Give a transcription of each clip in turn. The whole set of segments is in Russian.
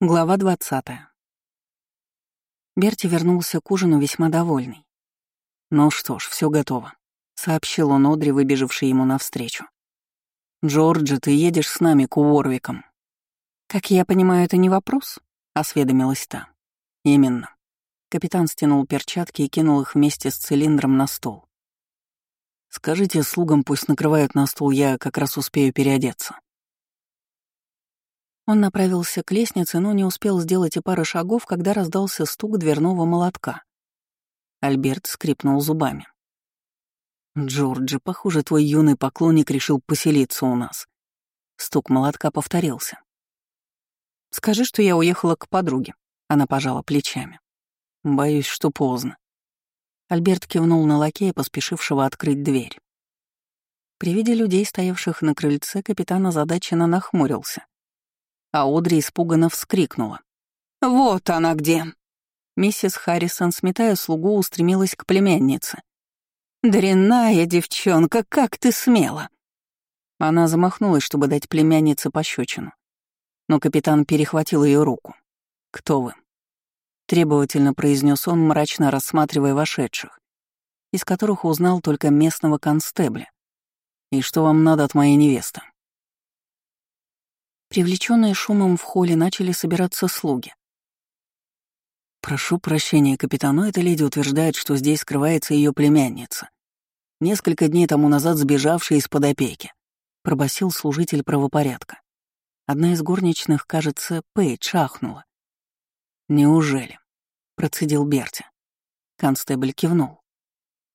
Глава 20. Берти вернулся к ужину весьма довольный. «Ну что ж, все готово», — сообщил он Одри, выбежавший ему навстречу. «Джорджи, ты едешь с нами к Уорвикам». «Как я понимаю, это не вопрос?» — осведомилась та. «Именно». Капитан стянул перчатки и кинул их вместе с цилиндром на стол. «Скажите слугам, пусть накрывают на стол, я как раз успею переодеться». Он направился к лестнице, но не успел сделать и пары шагов, когда раздался стук дверного молотка. Альберт скрипнул зубами. «Джорджи, похоже, твой юный поклонник решил поселиться у нас». Стук молотка повторился. «Скажи, что я уехала к подруге», — она пожала плечами. «Боюсь, что поздно». Альберт кивнул на лакея, поспешившего открыть дверь. При виде людей, стоявших на крыльце, капитан озадаченно нахмурился а Одри испуганно вскрикнула. «Вот она где!» Миссис Харрисон, сметая слугу, устремилась к племяннице. «Дрянная девчонка, как ты смела!» Она замахнулась, чтобы дать племяннице пощечину. Но капитан перехватил ее руку. «Кто вы?» Требовательно произнес он, мрачно рассматривая вошедших, из которых узнал только местного констебля. «И что вам надо от моей невесты?» Привлеченные шумом в холле начали собираться слуги. «Прошу прощения, капитан, но эта леди утверждает, что здесь скрывается ее племянница. Несколько дней тому назад сбежавшая из-под опеки», — пробасил служитель правопорядка. Одна из горничных, кажется, Пейдж шахнула. «Неужели?» — процедил Берти. Констебль кивнул.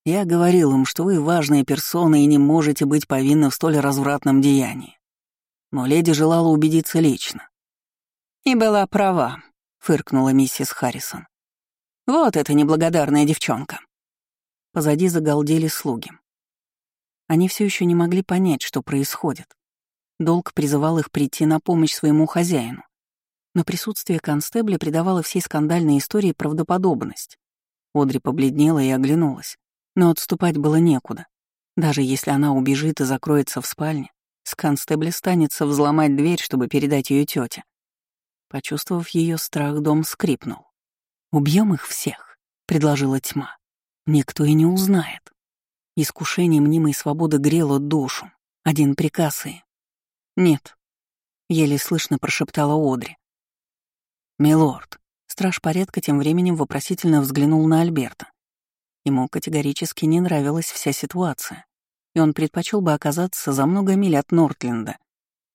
«Я говорил им, что вы важная персона и не можете быть повинны в столь развратном деянии но леди желала убедиться лично. «И была права», — фыркнула миссис Харрисон. «Вот эта неблагодарная девчонка». Позади загалдели слуги. Они все еще не могли понять, что происходит. Долг призывал их прийти на помощь своему хозяину. Но присутствие констебля придавало всей скандальной истории правдоподобность. Одри побледнела и оглянулась. Но отступать было некуда. Даже если она убежит и закроется в спальне, с констебля станется взломать дверь, чтобы передать ее тете. Почувствовав ее страх, дом скрипнул. «Убьем их всех», — предложила тьма. «Никто и не узнает». Искушение мнимой свободы грело душу. Один приказ и... «Нет», — еле слышно прошептала Одри. «Милорд». Страж порядка тем временем вопросительно взглянул на Альберта. Ему категорически не нравилась вся ситуация и он предпочел бы оказаться за много миль от Нортленда,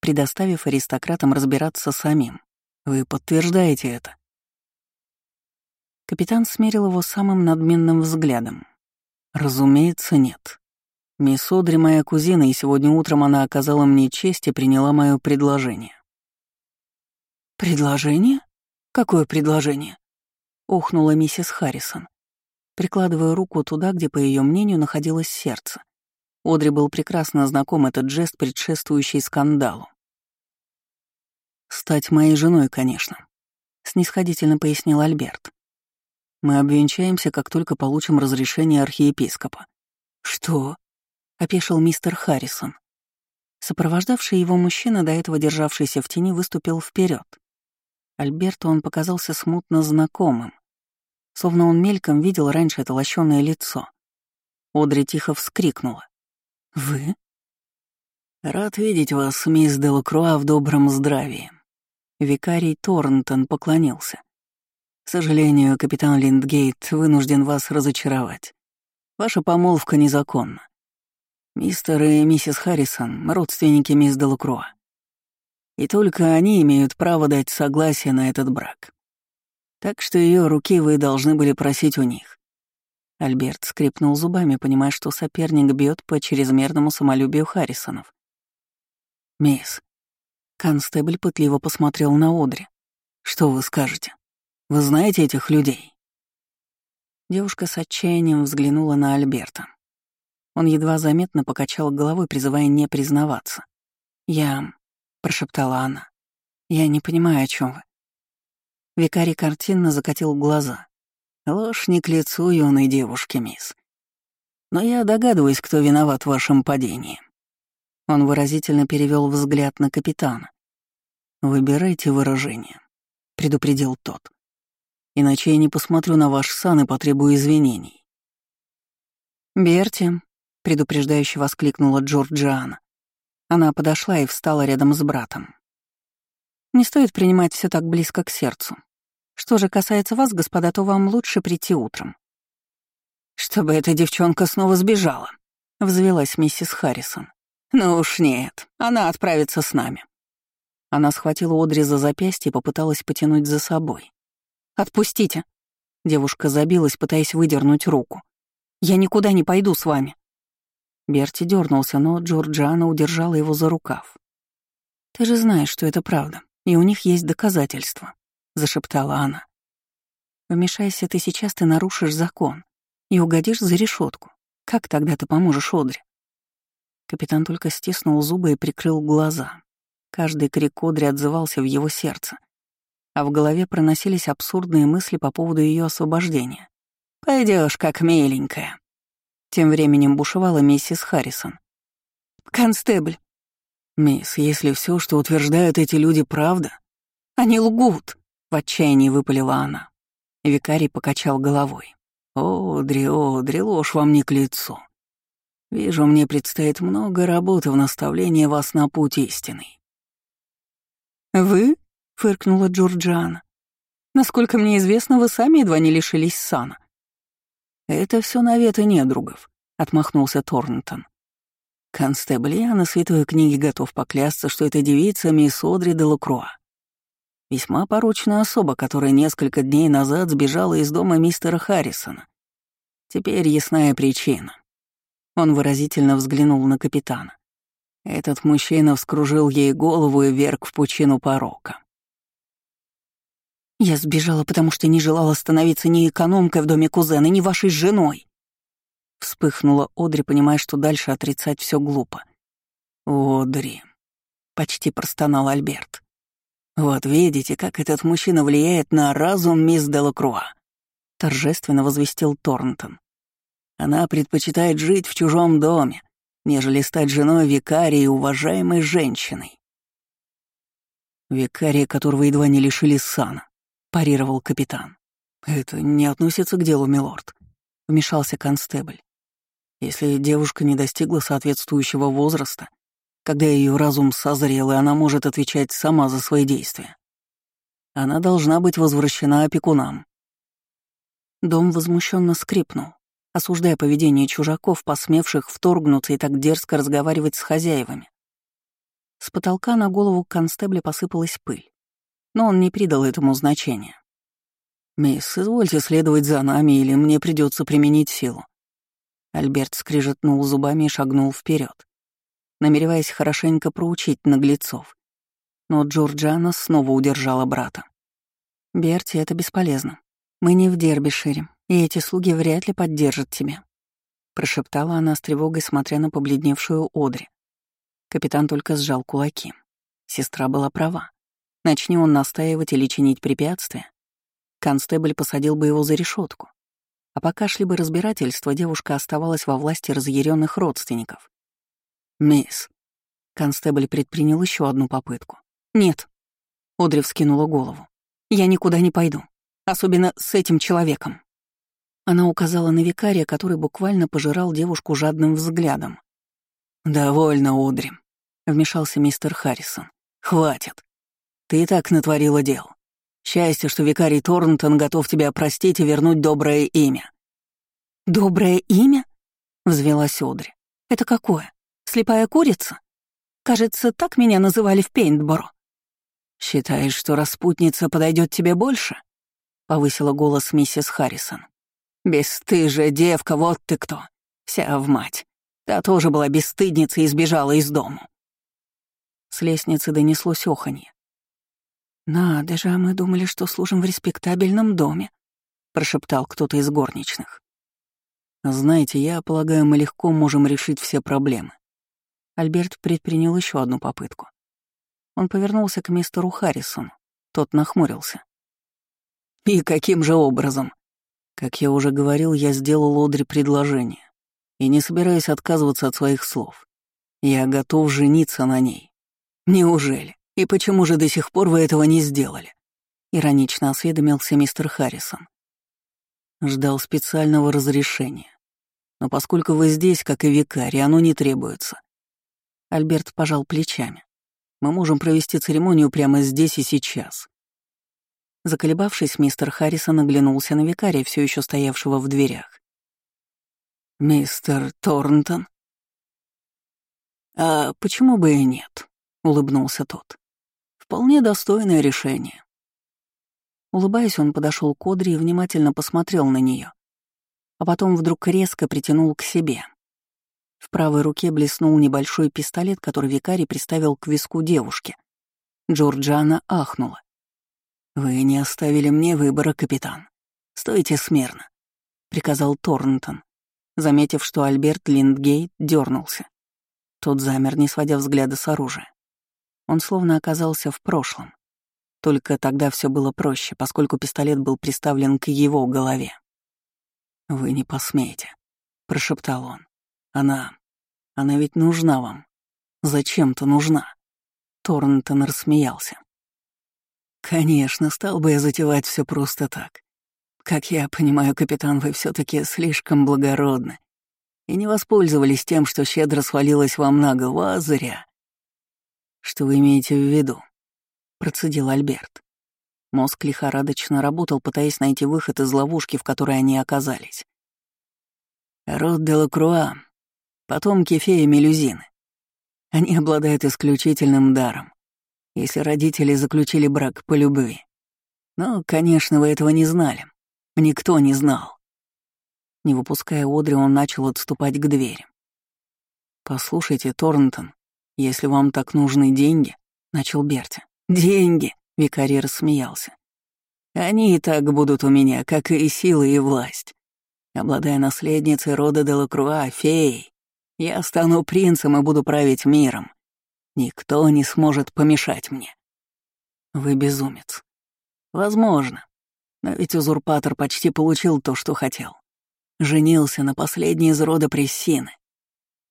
предоставив аристократам разбираться самим. Вы подтверждаете это? Капитан смерил его самым надменным взглядом. Разумеется, нет. Мисс Одри моя кузина, и сегодня утром она оказала мне честь и приняла мое предложение. «Предложение? Какое предложение?» — ухнула миссис Харрисон, прикладывая руку туда, где, по ее мнению, находилось сердце. Одри был прекрасно знаком этот жест, предшествующий скандалу. «Стать моей женой, конечно», — снисходительно пояснил Альберт. «Мы обвенчаемся, как только получим разрешение архиепископа». «Что?» — опешил мистер Харрисон. Сопровождавший его мужчина, до этого державшийся в тени, выступил вперед. Альберту он показался смутно знакомым, словно он мельком видел раньше это лощёное лицо. Одри тихо вскрикнула. «Вы?» «Рад видеть вас, мисс Делакруа, в добром здравии». Викарий Торнтон поклонился. «К сожалению, капитан Линдгейт вынужден вас разочаровать. Ваша помолвка незаконна. Мистер и миссис Харрисон — родственники мисс Делакруа. И только они имеют право дать согласие на этот брак. Так что ее руки вы должны были просить у них. Альберт скрипнул зубами, понимая, что соперник бьет по чрезмерному самолюбию Харрисонов. «Мисс». Констебль пытливо посмотрел на Одри. «Что вы скажете? Вы знаете этих людей?» Девушка с отчаянием взглянула на Альберта. Он едва заметно покачал головой, призывая не признаваться. «Я...» — прошептала она. «Я не понимаю, о чем вы». Викарий картинно закатил глаза. Ложь не к лицу юной девушки, мисс. Но я догадываюсь, кто виноват в вашем падении. Он выразительно перевел взгляд на капитана. Выбирайте выражение. предупредил тот. «Иначе я не посмотрю на ваш сан и потребую извинений». «Берти», — предупреждающе воскликнула Джорджиана. Она подошла и встала рядом с братом. «Не стоит принимать все так близко к сердцу. Что же касается вас, господа, то вам лучше прийти утром». «Чтобы эта девчонка снова сбежала», — взвелась миссис Харрисон. «Ну уж нет, она отправится с нами». Она схватила Одри за запястье и попыталась потянуть за собой. «Отпустите!» Девушка забилась, пытаясь выдернуть руку. «Я никуда не пойду с вами». Берти дернулся, но Джорджиана удержала его за рукав. «Ты же знаешь, что это правда, и у них есть доказательства», — зашептала она. «Вмешайся ты сейчас, ты нарушишь закон и угодишь за решетку. Как тогда ты поможешь Одри?» Капитан только стиснул зубы и прикрыл глаза. Каждый крик Одри отзывался в его сердце, а в голове проносились абсурдные мысли по поводу ее освобождения. Пойдешь как миленькая». Тем временем бушевала миссис Харрисон. «Констебль». «Мисс, если все, что утверждают эти люди, правда...» «Они лгут», — в отчаянии выпалила она. Викарий покачал головой. «Одри, Одри, ложь вам не к лицу. Вижу, мне предстоит много работы в наставлении вас на путь истинный. «Вы?» — фыркнула Джорджиана. «Насколько мне известно, вы сами едва не лишились сана». «Это все наветы недругов», — отмахнулся Торнтон. «Констебль, я на святой книге готов поклясться, что это девица мисс Одри де Лакруа. Весьма порочная особа, которая несколько дней назад сбежала из дома мистера Харрисона. Теперь ясная причина». Он выразительно взглянул на капитана. Этот мужчина вскружил ей голову и вверг в пучину порока. «Я сбежала, потому что не желала становиться ни экономкой в доме кузена, ни вашей женой!» Вспыхнула Одри, понимая, что дальше отрицать все глупо. «Одри», — почти простонал Альберт. «Вот видите, как этот мужчина влияет на разум мисс Делакруа», — торжественно возвестил Торнтон. «Она предпочитает жить в чужом доме, нежели стать женой викарии уважаемой женщиной. «Викария, которого едва не лишили сана», — парировал капитан. «Это не относится к делу, милорд», — вмешался констебль. «Если девушка не достигла соответствующего возраста, когда ее разум созрел, и она может отвечать сама за свои действия, она должна быть возвращена опекунам». Дом возмущенно скрипнул осуждая поведение чужаков, посмевших вторгнуться и так дерзко разговаривать с хозяевами. С потолка на голову констебля посыпалась пыль, но он не придал этому значения. «Мисс, извольте следовать за нами, или мне придется применить силу». Альберт скрижетнул зубами и шагнул вперед, намереваясь хорошенько проучить наглецов. Но Джорджана снова удержала брата. «Берти, это бесполезно. Мы не в Дербишире, и эти слуги вряд ли поддержат тебя», — прошептала она с тревогой, смотря на побледневшую Одри. Капитан только сжал кулаки. Сестра была права. Начни он настаивать или чинить препятствия, констебль посадил бы его за решетку. А пока шли бы разбирательства, девушка оставалась во власти разъяренных родственников. «Мисс». Констебль предпринял еще одну попытку. «Нет». Одри вскинула голову. «Я никуда не пойду. Особенно с этим человеком». Она указала на викария, который буквально пожирал девушку жадным взглядом. «Довольно, Одри», — вмешался мистер Харрисон. «Хватит. Ты и так натворила дел. Счастье, что викарий Торнтон готов тебя простить и вернуть доброе имя». «Доброе имя?» — взвелась Одри. «Это какое? Слепая курица? Кажется, так меня называли в Пейнтборо». «Считаешь, что распутница подойдет тебе больше?» — повысила голос миссис Харрисон. «Бесстыжая девка, вот ты кто! Вся в мать! Та тоже была бесстыдницей и сбежала из дому!» С лестницы донеслось оханье. «Надо же, а мы думали, что служим в респектабельном доме», — прошептал кто-то из горничных. «Знаете, я полагаю, мы легко можем решить все проблемы». Альберт предпринял еще одну попытку. Он повернулся к мистеру Харрисону. Тот нахмурился. «И каким же образом?» Как я уже говорил, я сделал Одри предложение и не собираюсь отказываться от своих слов. Я готов жениться на ней. Неужели? И почему же до сих пор вы этого не сделали? — иронично осведомился мистер Харрисон. Ждал специального разрешения. Но поскольку вы здесь, как и викарий, оно не требуется. Альберт пожал плечами. Мы можем провести церемонию прямо здесь и сейчас. Заколебавшись, мистер Харрисон оглянулся на викария, все еще стоявшего в дверях. «Мистер Торнтон?» «А почему бы и нет?» — улыбнулся тот. «Вполне достойное решение». Улыбаясь, он подошел к Одри и внимательно посмотрел на нее, а потом вдруг резко притянул к себе. В правой руке блеснул небольшой пистолет, который викарий приставил к виску девушки. Джорджана ахнула. «Вы не оставили мне выбора, капитан. Стойте смирно», — приказал Торнтон, заметив, что Альберт Линдгейт дернулся. Тот замер, не сводя взгляда с оружия. Он словно оказался в прошлом. Только тогда все было проще, поскольку пистолет был приставлен к его голове. «Вы не посмеете», — прошептал он. «Она... она ведь нужна вам. Зачем-то нужна». Торнтон рассмеялся. «Конечно, стал бы я затевать все просто так. Как я понимаю, капитан, вы все таки слишком благородны и не воспользовались тем, что щедро свалилось вам на голову, а зря. Что вы имеете в виду? Процедил Альберт. Мозг лихорадочно работал, пытаясь найти выход из ловушки, в которой они оказались. Род Делакруа, потомки феи Мелюзины. Они обладают исключительным даром, если родители заключили брак по любви. Но, конечно, вы этого не знали. Никто не знал. Не выпуская Одри, он начал отступать к двери. «Послушайте, Торнтон, если вам так нужны деньги», — начал Берти. «Деньги!» — викарий рассмеялся. «Они и так будут у меня, как и сила и власть. Обладая наследницей рода Делакруа, феей, я стану принцем и буду править миром. Никто не сможет помешать мне». «Вы безумец». «Возможно. Но ведь узурпатор почти получил то, что хотел. Женился на последней из рода Прессины.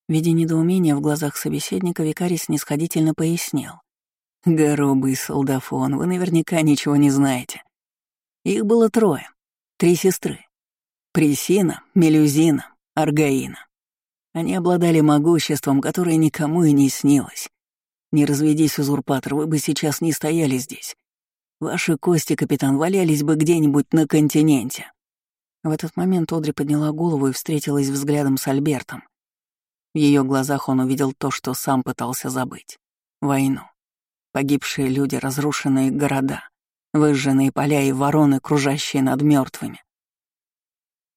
Видя недоумение в глазах собеседника, викарий снисходительно пояснил. «Горобый солдафон, вы наверняка ничего не знаете. Их было трое, три сестры. Пресина, Мелюзина, Аргаина. Они обладали могуществом, которое никому и не снилось. Не разведись, узурпатор, вы бы сейчас не стояли здесь. Ваши кости, капитан, валялись бы где-нибудь на континенте. В этот момент Одри подняла голову и встретилась взглядом с Альбертом. В ее глазах он увидел то, что сам пытался забыть — войну. Погибшие люди, разрушенные города, выжженные поля и вороны, кружащие над мертвыми.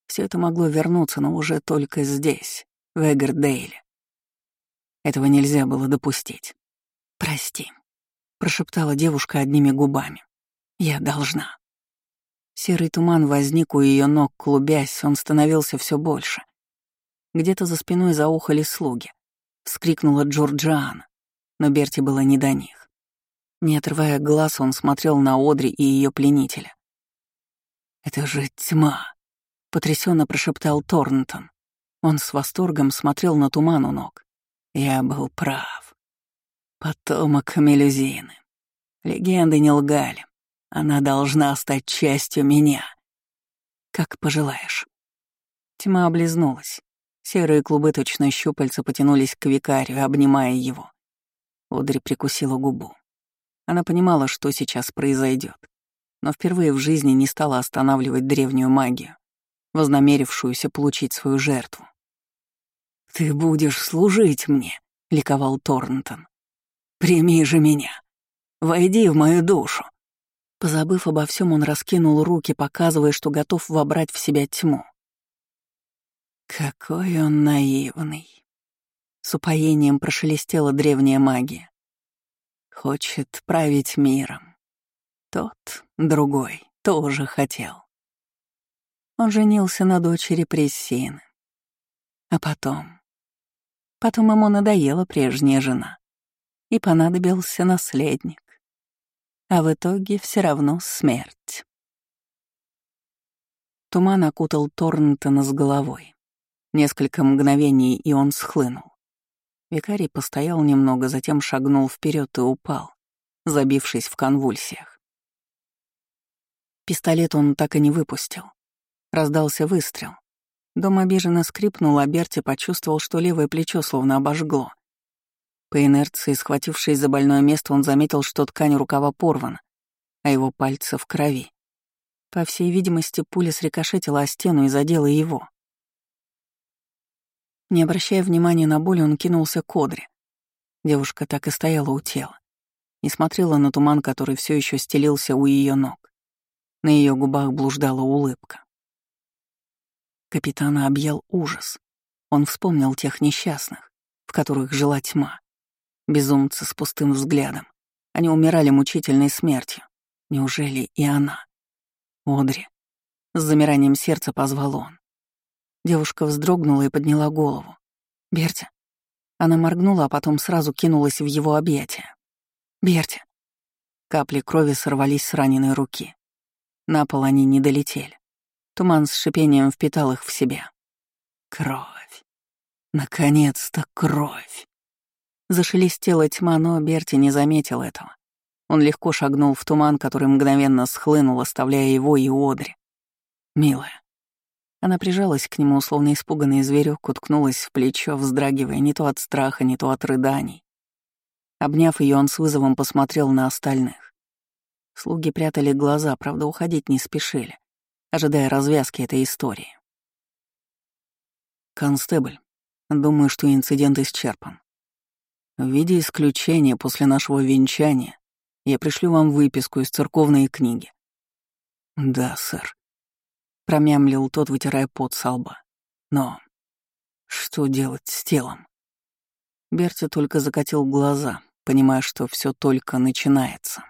Все это могло вернуться, но уже только здесь, в Эгgerдейле. Этого нельзя было допустить. «Прости», — прошептала девушка одними губами. «Я должна». Серый туман возник у ее ног, клубясь, он становился все больше. Где-то за спиной заухали слуги. Вскрикнула Джорджиана, но Берти было не до них. Не отрывая глаз, он смотрел на Одри и ее пленителя. «Это же тьма!» — потрясенно прошептал Торнтон. Он с восторгом смотрел на туман у ног. Я был прав. Потомок Мелюзины. Легенды не лгали. Она должна стать частью меня. Как пожелаешь. Тьма облизнулась. Серые клубы точно щупальца потянулись к викарию, обнимая его. Одри прикусила губу. Она понимала, что сейчас произойдет, но впервые в жизни не стала останавливать древнюю магию, вознамерившуюся получить свою жертву. «Ты будешь служить мне», — ликовал Торнтон. «Прими же меня. Войди в мою душу». Позабыв обо всем, он раскинул руки, показывая, что готов вобрать в себя тьму. Какой он наивный. С упоением прошелестела древняя магия. Хочет править миром. Тот, другой, тоже хотел. Он женился на дочери Прессины. А потом... Потом ему надоела прежняя жена. И понадобился наследник а в итоге все равно смерть. Туман окутал Торнтона с головой. Несколько мгновений, и он схлынул. Викарий постоял немного, затем шагнул вперед и упал, забившись в конвульсиях. Пистолет он так и не выпустил. Раздался выстрел. Дом обиженно скрипнул, а Берти почувствовал, что левое плечо словно обожгло. По инерции, схватившись за больное место, он заметил, что ткань рукава порвана, а его пальцы в крови. По всей видимости, пуля срикошетила о стену и задела его. Не обращая внимания на боль, он кинулся к Одре. Девушка так и стояла у тела и смотрела на туман, который все еще стелился у ее ног. На ее губах блуждала улыбка. Капитана объял ужас. Он вспомнил тех несчастных, в которых жила тьма. Безумцы с пустым взглядом. Они умирали мучительной смертью. Неужели и она? Одри. С замиранием сердца позвал он. Девушка вздрогнула и подняла голову. «Берти». Она моргнула, а потом сразу кинулась в его объятия. «Берти». Капли крови сорвались с раненой руки. На пол они не долетели. Туман с шипением впитал их в себя. Кровь. Наконец-то кровь. Зашелестела тьма, но Берти не заметил этого. Он легко шагнул в туман, который мгновенно схлынул, оставляя его и Одри. «Милая». Она прижалась к нему, словно испуганный зверек, уткнулась в плечо, вздрагивая не то от страха, не то от рыданий. Обняв ее, он с вызовом посмотрел на остальных. Слуги прятали глаза, правда, уходить не спешили, ожидая развязки этой истории. «Констебль, думаю, что инцидент исчерпан. В виде исключения после нашего венчания я пришлю вам выписку из церковной книги». «Да, сэр», — промямлил тот, вытирая пот со лба. «Но что делать с телом?» Берти только закатил глаза, понимая, что все только начинается.